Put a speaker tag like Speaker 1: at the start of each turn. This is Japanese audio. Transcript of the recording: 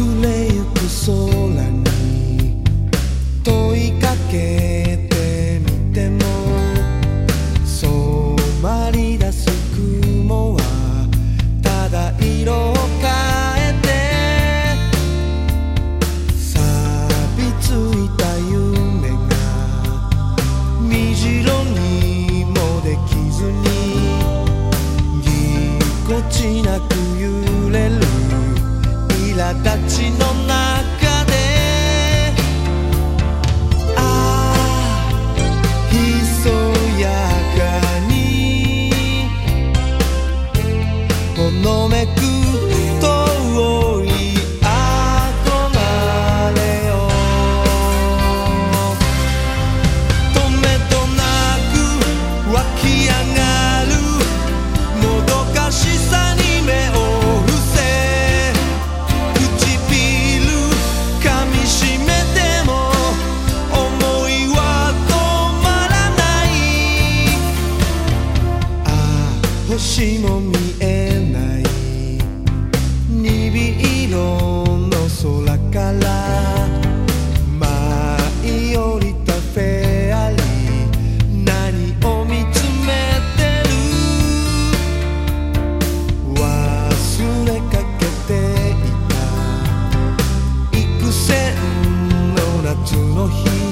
Speaker 1: 暮問いかけてみてもそまりだす雲はただ色を変えて錆びついた夢が虹色にもできずにぎこちなく揺れる形のの日